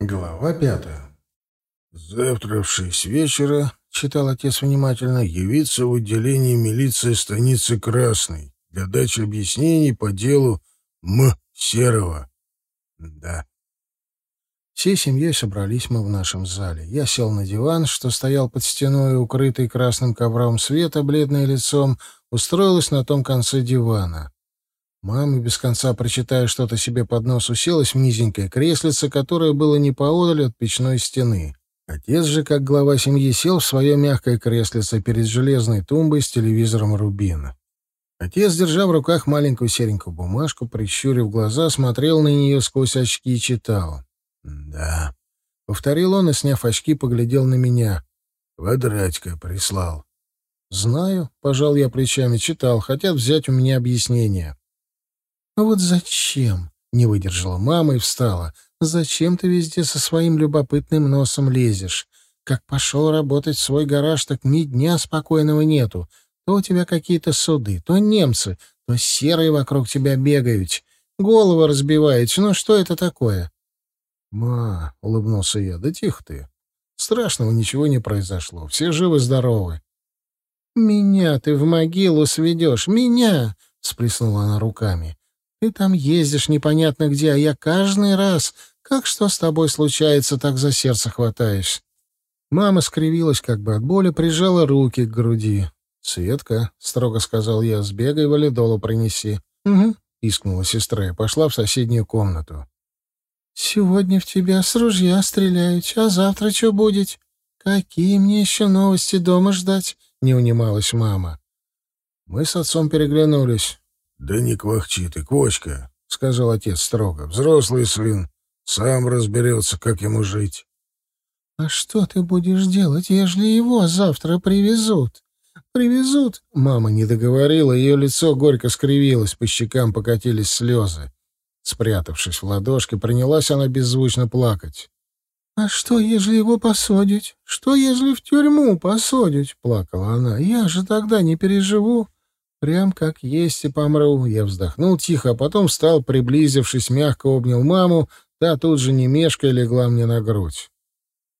Глава пятая. «Завтра в шесть вечера, — читал отец внимательно, — явиться в отделение милиции станицы Красной для дачи объяснений по делу М. Серого». Да. Всей семьей собрались мы в нашем зале. Я сел на диван, что стоял под стеной, укрытый красным ковром света, бледное лицом, устроилась на том конце дивана. Мама, без конца прочитая что-то себе под нос, уселась в низенькое креслице, которое было не поодаль от печной стены. Отец же, как глава семьи, сел в свое мягкое креслице перед железной тумбой с телевизором «Рубин». Отец, держа в руках маленькую серенькую бумажку, прищурив глаза, смотрел на нее сквозь очки и читал. «Да», — повторил он и, сняв очки, поглядел на меня. «Квадратика прислал». «Знаю», — пожал я плечами, читал, хотят взять у меня объяснение. «А вот зачем?» — не выдержала мама и встала. «Зачем ты везде со своим любопытным носом лезешь? Как пошел работать в свой гараж, так ни дня спокойного нету. То у тебя какие-то суды, то немцы, то серые вокруг тебя бегают. Голову разбиваете. Ну что это такое?» «Ма», — улыбнулся я, — «да тихо ты. Страшного ничего не произошло. Все живы-здоровы». «Меня ты в могилу сведешь! Меня!» — сплеснула она руками. Ты там ездишь непонятно где, а я каждый раз, как что с тобой случается, так за сердце хватаешь. Мама скривилась как бы от боли, прижала руки к груди. «Светка», — строго сказал я, — «сбегай валидолу принеси». «Угу», — искнула сестра и пошла в соседнюю комнату. «Сегодня в тебя с ружья стреляют, а завтра что будет? Какие мне еще новости дома ждать?» — не унималась мама. Мы с отцом переглянулись. «Да не квахчи ты, квочка», — сказал отец строго. «Взрослый сын, сам разберется, как ему жить». «А что ты будешь делать, ежели его завтра привезут?» «Привезут?» Мама не договорила, ее лицо горько скривилось, по щекам покатились слезы. Спрятавшись в ладошке, принялась она беззвучно плакать. «А что, ежели его посадить? Что, ежели в тюрьму посадить?» — плакала она. «Я же тогда не переживу. Прям как есть и помру. Я вздохнул тихо, а потом встал, приблизившись, мягко обнял маму, та тут же не мешкая легла мне на грудь.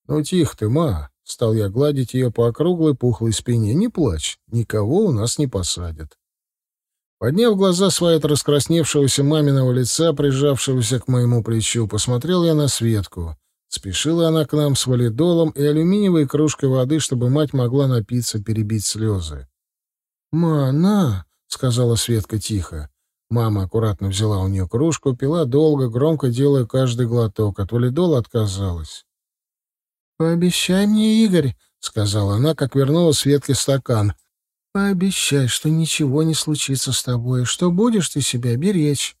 «Ну, тихо ты, ма!» — стал я гладить ее по округлой пухлой спине. «Не плачь, никого у нас не посадят». Подняв глаза свои от раскрасневшегося маминого лица, прижавшегося к моему плечу, посмотрел я на Светку. Спешила она к нам с валидолом и алюминиевой кружкой воды, чтобы мать могла напиться, перебить слезы. «Ма, на!» — сказала Светка тихо. Мама аккуратно взяла у нее кружку, пила долго, громко делая каждый глоток. От валидола отказалась. «Пообещай мне, Игорь», — сказала она, как вернула Светке стакан. «Пообещай, что ничего не случится с тобой, что будешь ты себя беречь».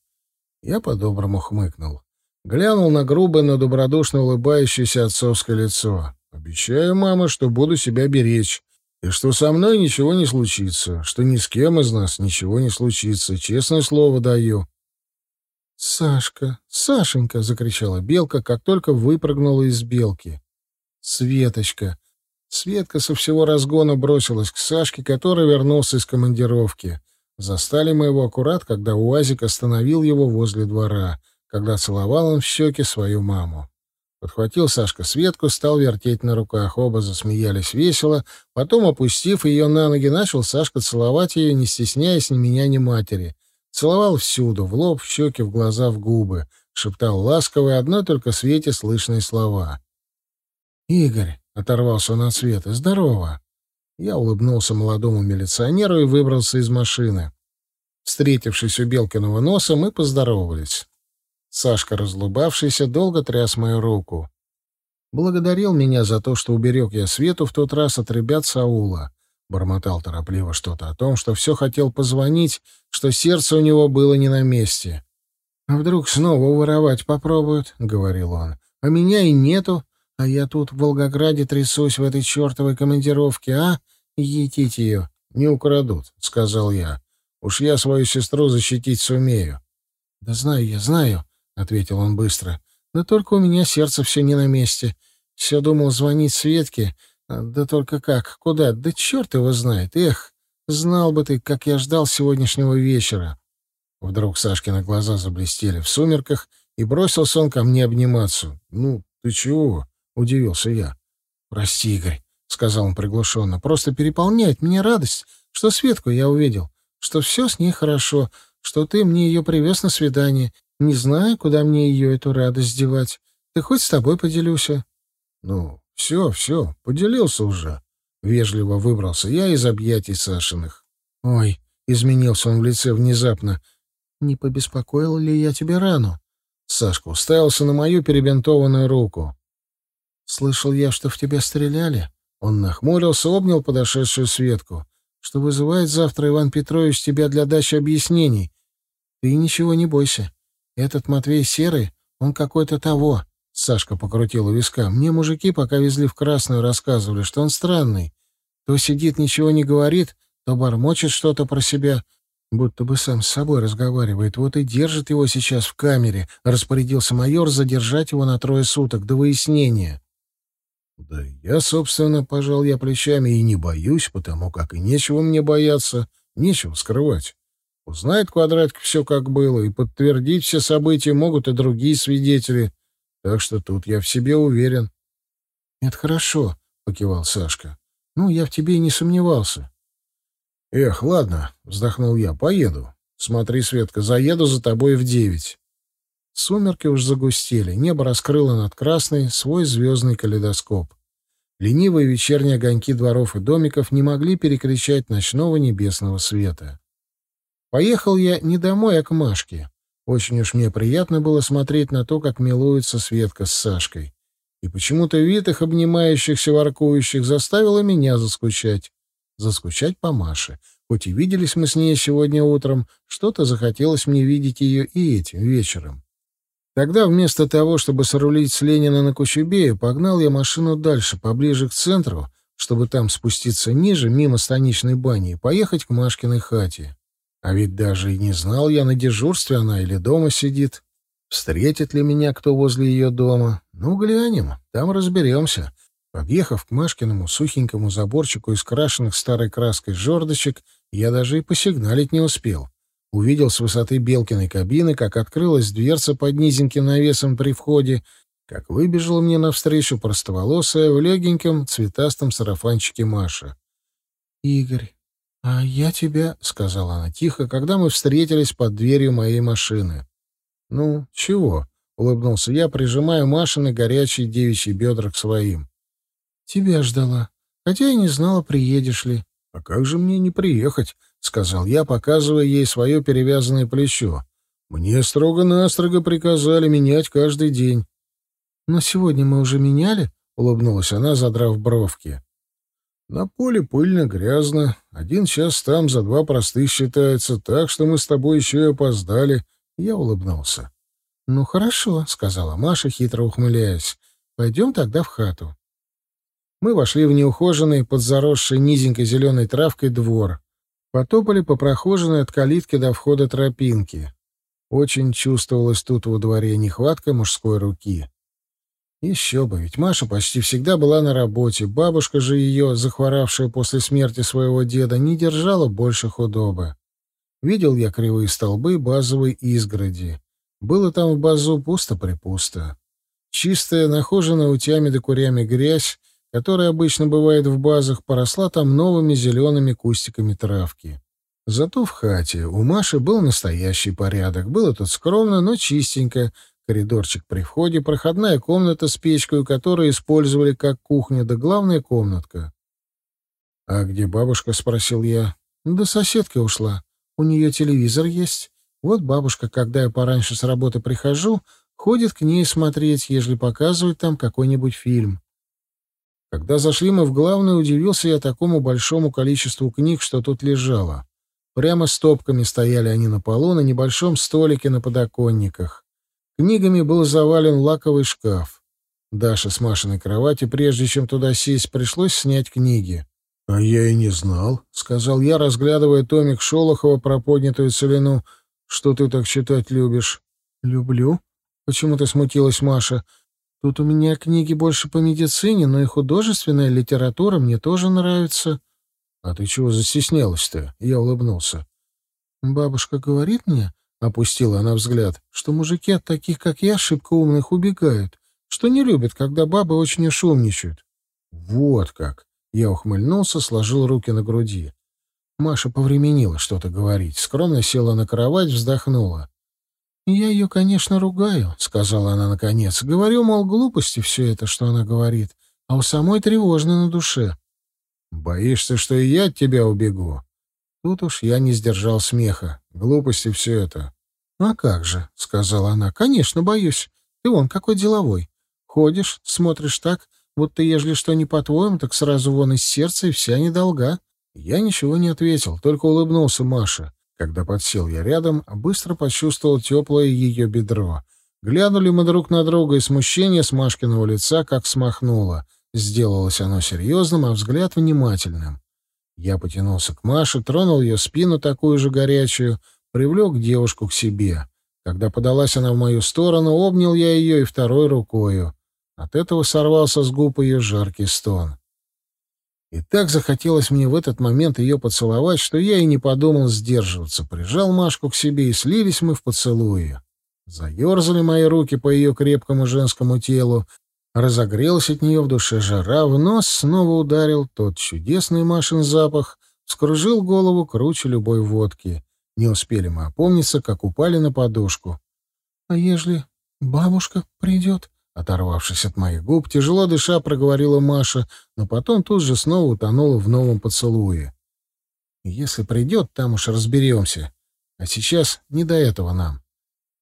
Я по-доброму хмыкнул. Глянул на грубое, но добродушно улыбающееся отцовское лицо. «Обещаю, мама, что буду себя беречь и что со мной ничего не случится, что ни с кем из нас ничего не случится, честное слово даю. «Сашка! Сашенька!» — закричала Белка, как только выпрыгнула из Белки. «Светочка!» Светка со всего разгона бросилась к Сашке, который вернулся из командировки. Застали мы его аккурат, когда УАЗик остановил его возле двора, когда целовал он в щеки свою маму. Подхватил Сашка Светку, стал вертеть на руках. Оба засмеялись весело. Потом, опустив ее на ноги, начал Сашка целовать ее, не стесняясь ни меня, ни матери. Целовал всюду, в лоб, в щеки, в глаза, в губы. Шептал ласковые, одной только Свете слышные слова. «Игорь», — оторвался он от Светы, — «здорово». Я улыбнулся молодому милиционеру и выбрался из машины. Встретившись у Белкиного носа, мы поздоровались. Сашка, разлубавшийся, долго тряс мою руку. Благодарил меня за то, что уберег я Свету в тот раз от ребят Саула. Бормотал торопливо что-то о том, что все хотел позвонить, что сердце у него было не на месте. «А вдруг снова воровать попробуют?» — говорил он. «А меня и нету, а я тут в Волгограде трясусь в этой чертовой командировке, а? Етить ее не украдут», — сказал я. «Уж я свою сестру защитить сумею». «Да знаю я, знаю», ответил он быстро. «Да только у меня сердце все не на месте. Все думал звонить Светке. А, да только как? Куда? Да черт его знает. Эх, знал бы ты, как я ждал сегодняшнего вечера». Вдруг Сашкины глаза заблестели в сумерках, и бросился он ко мне обниматься. «Ну, Ты чего? — удивился я. «Прости, Игорь», — сказал он приглушенно. «Просто переполняет меня радость, что Светку я увидел, что все с ней хорошо, что ты мне ее привез на свидание. Не знаю, куда мне ее эту радость девать. Ты хоть с тобой поделюсь?» «Ну, все, все, поделился уже». Вежливо выбрался я из объятий Сашиных. «Ой», — изменился он в лице внезапно, — «не побеспокоил ли я тебе рану?» Сашка уставился на мою перебинтованную руку. «Слышал я, что в тебя стреляли?» Он нахмурился, обнял подошедшую Светку. «Что вызывает завтра Иван Петрович тебя для дачи объяснений? Ты ничего не бойся. Этот Матвей Серый, он какой-то того». Сашка покрутил у виска. «Мне мужики, пока везли в Красную, рассказывали, что он странный. То сидит, ничего не говорит, то бормочет что-то про себя, будто бы сам с собой разговаривает. Вот и держит его сейчас в камере. Распорядился майор задержать его на трое суток до выяснения». Да я, собственно, пожал я плечами и не боюсь, потому как и нечего мне бояться, нечего скрывать. Узнает квадратик все, как было, и подтвердить все события могут и другие свидетели. Так что тут я в себе уверен. — Это хорошо, — покивал Сашка. — Ну, я в тебе и не сомневался. — Эх, ладно, — вздохнул я, — поеду. Смотри, Светка, заеду за тобой в девять. Сумерки уж загустели, небо раскрыло над красной свой звездный калейдоскоп. Ленивые вечерние огоньки дворов и домиков не могли перекричать ночного небесного света. Поехал я не домой, а к Машке. Очень уж мне приятно было смотреть на то, как милуется Светка с Сашкой. И почему-то вид их обнимающихся, воркующих заставило меня заскучать. Заскучать по Маше. Хоть и виделись мы с ней сегодня утром, что-то захотелось мне видеть ее и этим вечером. Тогда вместо того, чтобы сорулить с Ленина на Кучубею, погнал я машину дальше, поближе к центру, чтобы там спуститься ниже, мимо станичной бани, и поехать к Машкиной хате. А ведь даже и не знал я, на дежурстве она или дома сидит. Встретит ли меня кто возле ее дома? Ну, глянем, там разберемся. Подъехав к Машкиному сухенькому заборчику из крашенных старой краской жердочек, я даже и посигналить не успел. Увидел с высоты Белкиной кабины, как открылась дверца под низеньким навесом при входе, как выбежала мне навстречу простоволосая в легеньком цветастом сарафанчике Маша. «Игорь, а я тебя...» — сказала она тихо, когда мы встретились под дверью моей машины. «Ну, чего?» — улыбнулся я, прижимая Машины горячие девичьи бедра к своим. «Тебя ждала, хотя и не знала, приедешь ли». «А как же мне не приехать?» — сказал я, показывая ей свое перевязанное плечо. «Мне строго-настрого приказали менять каждый день». «Но сегодня мы уже меняли?» — улыбнулась она, задрав бровки. «На поле пыльно, грязно. Один час там за два простых считается, так что мы с тобой еще и опоздали». Я улыбнулся. «Ну хорошо», — сказала Маша, хитро ухмыляясь. «Пойдем тогда в хату». Мы вошли в неухоженный, под заросшей низенькой зеленой травкой двор. Потопали по прохоженной от калитки до входа тропинки. Очень чувствовалась тут во дворе нехватка мужской руки. Еще бы, ведь Маша почти всегда была на работе, бабушка же ее, захворавшая после смерти своего деда, не держала больше худобы. Видел я кривые столбы базовой изгороди. Было там в базу пусто-припусто. Чистая, нахоженная утями да курями грязь которая обычно бывает в базах, поросла там новыми зелеными кустиками травки. Зато в хате у Маши был настоящий порядок. Было тут скромно, но чистенько. Коридорчик при входе, проходная комната с печкой, которую использовали как кухня, да главная комнатка. — А где бабушка? — спросил я. — Да соседка ушла. У нее телевизор есть. Вот бабушка, когда я пораньше с работы прихожу, ходит к ней смотреть, ежели показывают там какой-нибудь фильм. Когда зашли мы в главную, удивился я такому большому количеству книг, что тут лежало. Прямо стопками стояли они на полу на небольшом столике на подоконниках. Книгами был завален лаковый шкаф. Даша с Машиной кровати, прежде чем туда сесть, пришлось снять книги. — А я и не знал, — сказал я, разглядывая томик Шолохова про поднятую целину. — Что ты так читать любишь? — Люблю. Почему-то смутилась Маша. Тут у меня книги больше по медицине, но и художественная литература мне тоже нравится. — А ты чего застеснялась-то? — я улыбнулся. — Бабушка говорит мне, — опустила она взгляд, — что мужики от таких, как я, шибко умных убегают. что не любит, когда бабы очень уж. Вот как. Я ухмыльнулся, сложил руки на груди. Маша повременила что-то говорить, скромно села на кровать, вздохнула. «Я ее, конечно, ругаю», — сказала она наконец. «Говорю, мол, глупости все это, что она говорит, а у самой тревожно на душе». «Боишься, что и я от тебя убегу?» Тут уж я не сдержал смеха. Глупости все это. «А как же», — сказала она, — «конечно, боюсь. Ты вон какой деловой. Ходишь, смотришь так, ты, ежели что не по-твоему, так сразу вон из сердца и вся недолга». Я ничего не ответил, только улыбнулся Маше. Когда подсел я рядом, быстро почувствовал теплое ее бедро. Глянули мы друг на друга, и смущение с Машкиного лица как смахнуло. Сделалось оно серьезным, а взгляд внимательным. Я потянулся к Маше, тронул ее спину такую же горячую, привлек девушку к себе. Когда подалась она в мою сторону, обнял я ее и второй рукою. От этого сорвался с губ ее жаркий стон. И так захотелось мне в этот момент ее поцеловать, что я и не подумал сдерживаться. Прижал Машку к себе, и слились мы в поцелуе. Заерзали мои руки по ее крепкому женскому телу, разогрелась от нее в душе жара, в нос снова ударил тот чудесный Машин запах, скружил голову круче любой водки. Не успели мы опомниться, как упали на подушку. — А ежели бабушка придет? Оторвавшись от моих губ, тяжело дыша, проговорила Маша, но потом тут же снова утонула в новом поцелуе. «Если придет, там уж разберемся. А сейчас не до этого нам».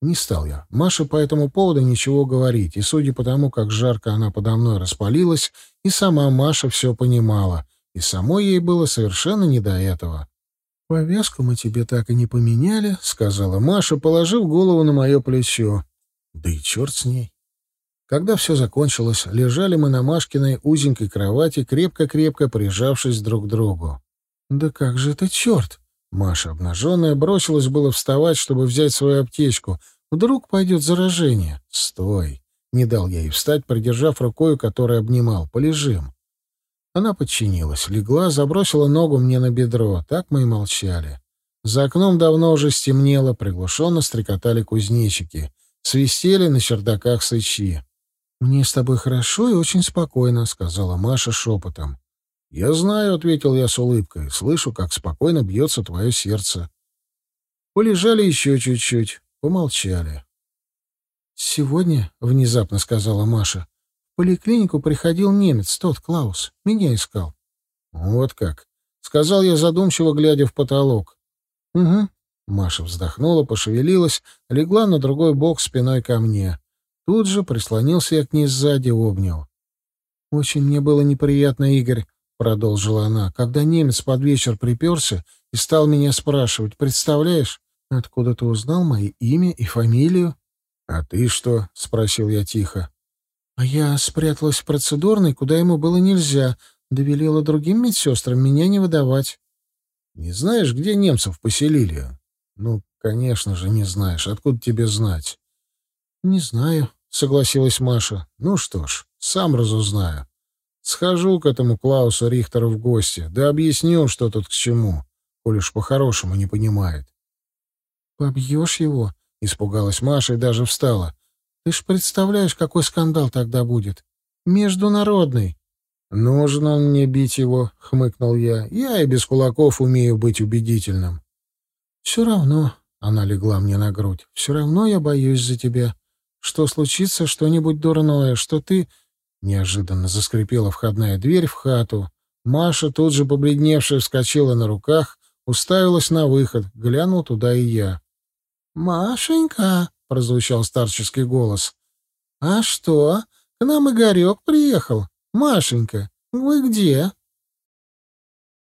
Не стал я. Маша по этому поводу ничего говорить, и, судя по тому, как жарко она подо мной распалилась, и сама Маша все понимала, и самой ей было совершенно не до этого. «Повязку мы тебе так и не поменяли», — сказала Маша, положив голову на мое плечо. «Да и черт с ней. Когда все закончилось, лежали мы на Машкиной узенькой кровати, крепко-крепко прижавшись друг к другу. «Да как же это черт!» Маша, обнаженная, бросилась было вставать, чтобы взять свою аптечку. Вдруг пойдет заражение. «Стой!» Не дал я ей встать, придержав рукой, которой обнимал. «Полежим». Она подчинилась, легла, забросила ногу мне на бедро. Так мы и молчали. За окном давно уже стемнело, приглушенно стрекотали кузнечики. Свистели на чердаках сычи. «Мне с тобой хорошо и очень спокойно», — сказала Маша шепотом. «Я знаю», — ответил я с улыбкой, — «слышу, как спокойно бьется твое сердце». Полежали еще чуть-чуть, помолчали. «Сегодня», — внезапно сказала Маша, — «в поликлинику приходил немец, тот Клаус, меня искал». «Вот как», — сказал я задумчиво, глядя в потолок. «Угу». Маша вздохнула, пошевелилась, легла на другой бок спиной ко мне. Тут же прислонился я к ней сзади, обнял. «Очень мне было неприятно, Игорь», — продолжила она, — «когда немец под вечер приперся и стал меня спрашивать, представляешь, откуда ты узнал мое имя и фамилию?» «А ты что?» — спросил я тихо. «А я спряталась в процедурной, куда ему было нельзя, довелела другим медсестрам меня не выдавать». «Не знаешь, где немцев поселили?» «Ну, конечно же, не знаешь. Откуда тебе знать?» «Не знаю», — согласилась Маша. «Ну что ж, сам разузнаю. Схожу к этому Клаусу Рихтеру в гости, да объясню, что тут к чему, коль уж по-хорошему не понимает». «Побьешь его?» — испугалась Маша и даже встала. «Ты ж представляешь, какой скандал тогда будет. Международный». «Нужен он мне бить его», — хмыкнул я. «Я и без кулаков умею быть убедительным». «Все равно», — она легла мне на грудь, — «все равно я боюсь за тебя что случится что-нибудь дурное, что ты...» Неожиданно заскрипела входная дверь в хату. Маша, тут же побледневшая, вскочила на руках, уставилась на выход, глянул туда и я. «Машенька!» — прозвучал старческий голос. «А что? К нам Игорек приехал. Машенька, вы где?»